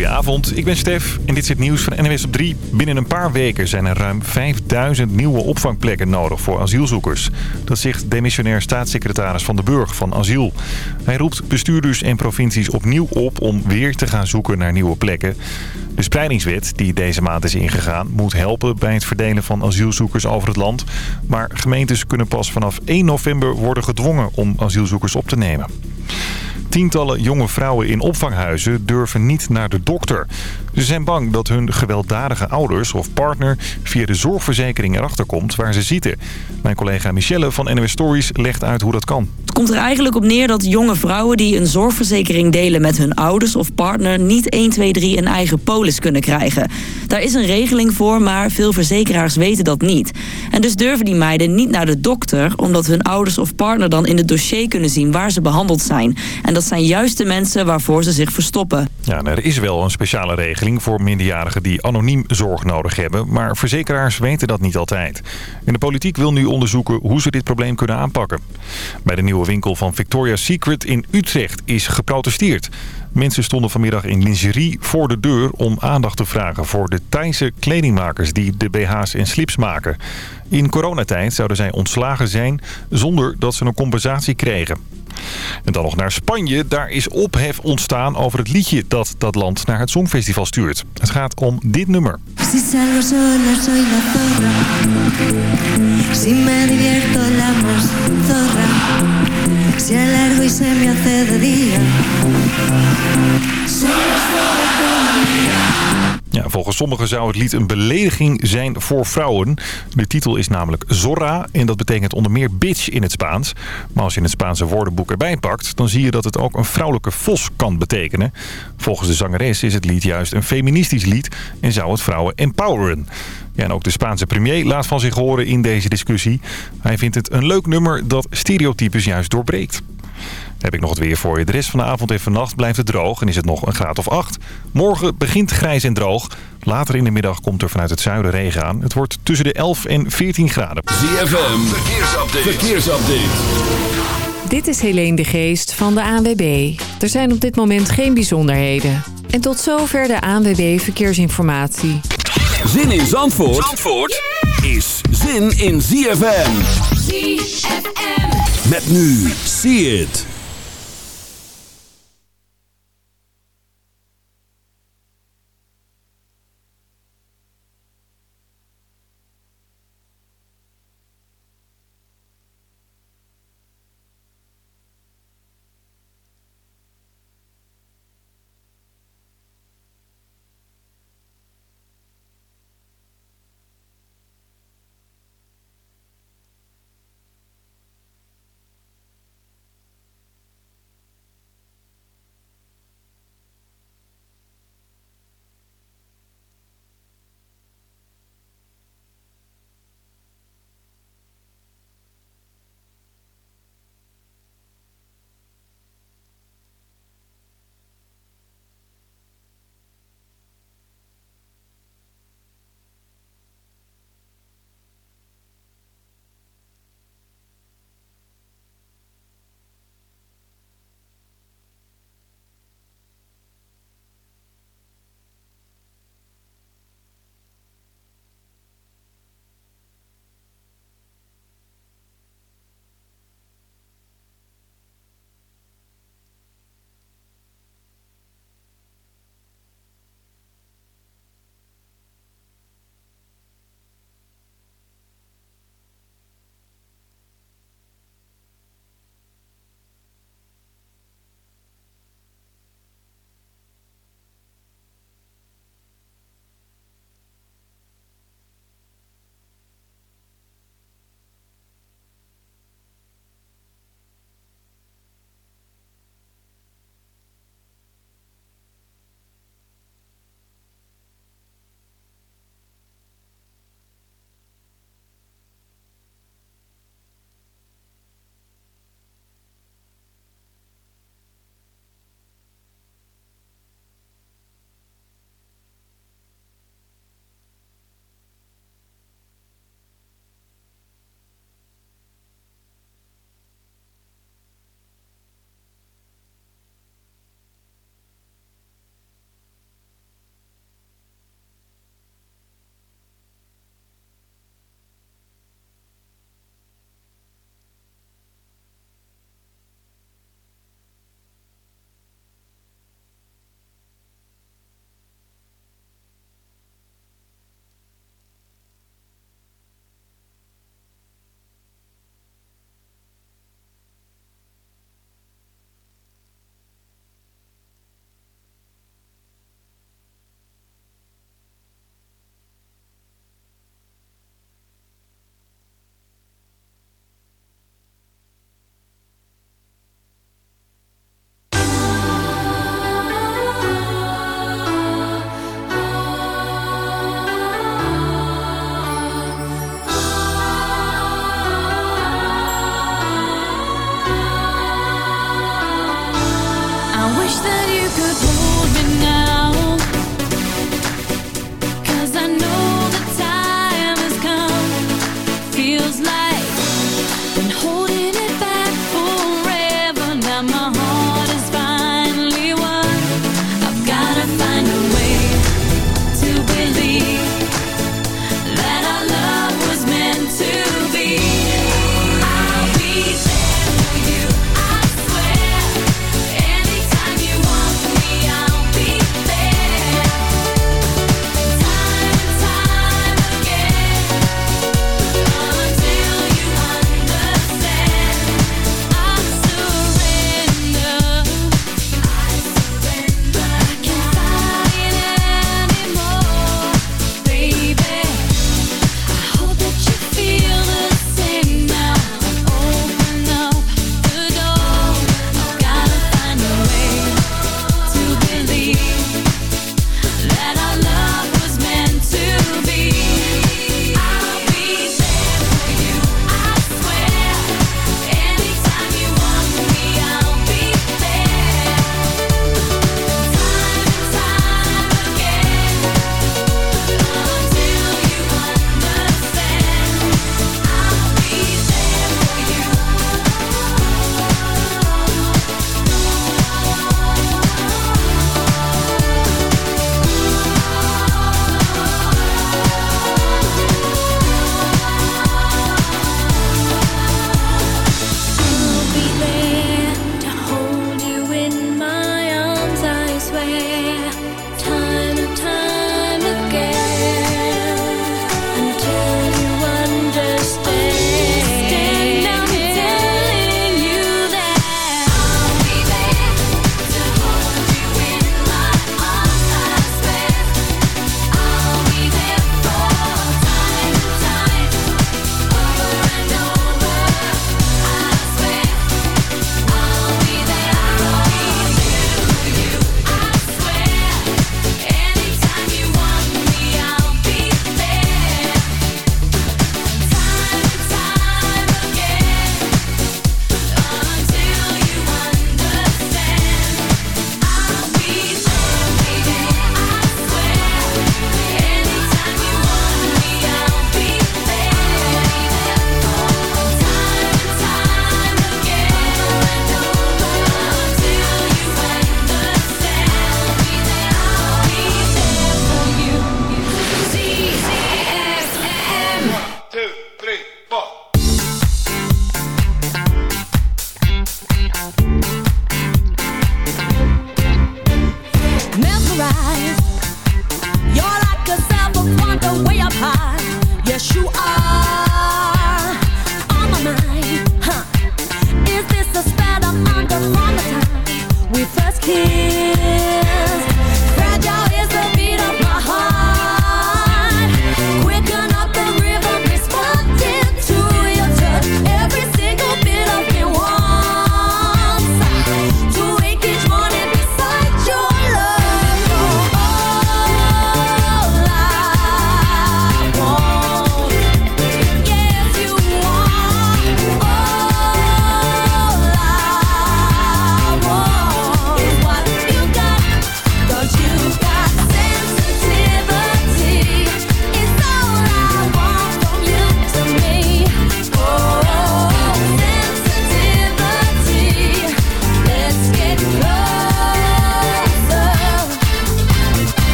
Goedenavond, ik ben Stef en dit is het nieuws van NWS op 3. Binnen een paar weken zijn er ruim 5000 nieuwe opvangplekken nodig voor asielzoekers. Dat zegt demissionair staatssecretaris Van de Burg van Asiel. Hij roept bestuurders en provincies opnieuw op om weer te gaan zoeken naar nieuwe plekken. De spreidingswet, die deze maand is ingegaan, moet helpen bij het verdelen van asielzoekers over het land. Maar gemeentes kunnen pas vanaf 1 november worden gedwongen om asielzoekers op te nemen. Tientallen jonge vrouwen in opvanghuizen durven niet naar de dokter. Ze zijn bang dat hun gewelddadige ouders of partner via de zorgverzekering erachter komt waar ze zitten. Mijn collega Michelle van NWS Stories legt uit hoe dat kan. Het komt er eigenlijk op neer dat jonge vrouwen die een zorgverzekering delen met hun ouders of partner niet 1, 2, 3 een eigen polis kunnen krijgen. Daar is een regeling voor, maar veel verzekeraars weten dat niet. En dus durven die meiden niet naar de dokter, omdat hun ouders of partner dan in het dossier kunnen zien waar ze behandeld zijn. En dat zijn juist de mensen waarvoor ze zich verstoppen. Ja, er is wel een speciale regeling voor minderjarigen die anoniem zorg nodig hebben. Maar verzekeraars weten dat niet altijd. En de politiek wil nu onderzoeken hoe ze dit probleem kunnen aanpakken. Bij de nieuwe winkel van Victoria's Secret in Utrecht is geprotesteerd. Mensen stonden vanmiddag in lingerie voor de deur om aandacht te vragen voor de Thaise kledingmakers die de BH's en slips maken. In coronatijd zouden zij ontslagen zijn zonder dat ze een compensatie kregen. En dan nog naar Spanje. Daar is ophef ontstaan over het liedje dat dat land naar het Songfestival stuurt. Het gaat om dit nummer. Si Si es largo y se me hace de día. Solo estoy con Ja, volgens sommigen zou het lied een belediging zijn voor vrouwen. De titel is namelijk Zorra en dat betekent onder meer bitch in het Spaans. Maar als je het Spaanse woordenboek erbij pakt... dan zie je dat het ook een vrouwelijke vos kan betekenen. Volgens de zangeres is het lied juist een feministisch lied... en zou het vrouwen empoweren. Ja, en ook de Spaanse premier laat van zich horen in deze discussie. Hij vindt het een leuk nummer dat stereotypes juist doorbreekt heb ik nog het weer voor je. De rest van de avond en vannacht blijft het droog en is het nog een graad of 8. Morgen begint grijs en droog. Later in de middag komt er vanuit het zuiden regen aan. Het wordt tussen de 11 en 14 graden. ZFM, verkeersupdate. verkeersupdate. Dit is Helene de Geest van de ANWB. Er zijn op dit moment geen bijzonderheden. En tot zover de ANWB Verkeersinformatie. Zin in Zandvoort, Zandvoort is zin in ZFM. ZFM. Met nu, see it.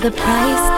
the price.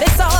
but it's all